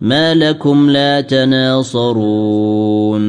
ما لكم لا تناصرون